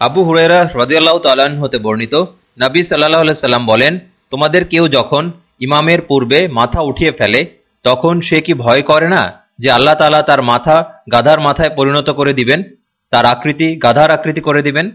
আবু হুরেরা রদিয়াল্লাহ তালান হতে বর্ণিত, নাবী সাল্লাহ সাল্লাম বলেন, তোমাদের কেউ যখন ইমামের পূর্বে মাথা উঠিয়ে ফেলে, তখন সে কি ভয় করে না যে আল্লাহ তালা তার মাথা গাধার মাথায় পরিণত করে দিবেন? তার আকৃতি গাধার আকৃতি করে দিবেন?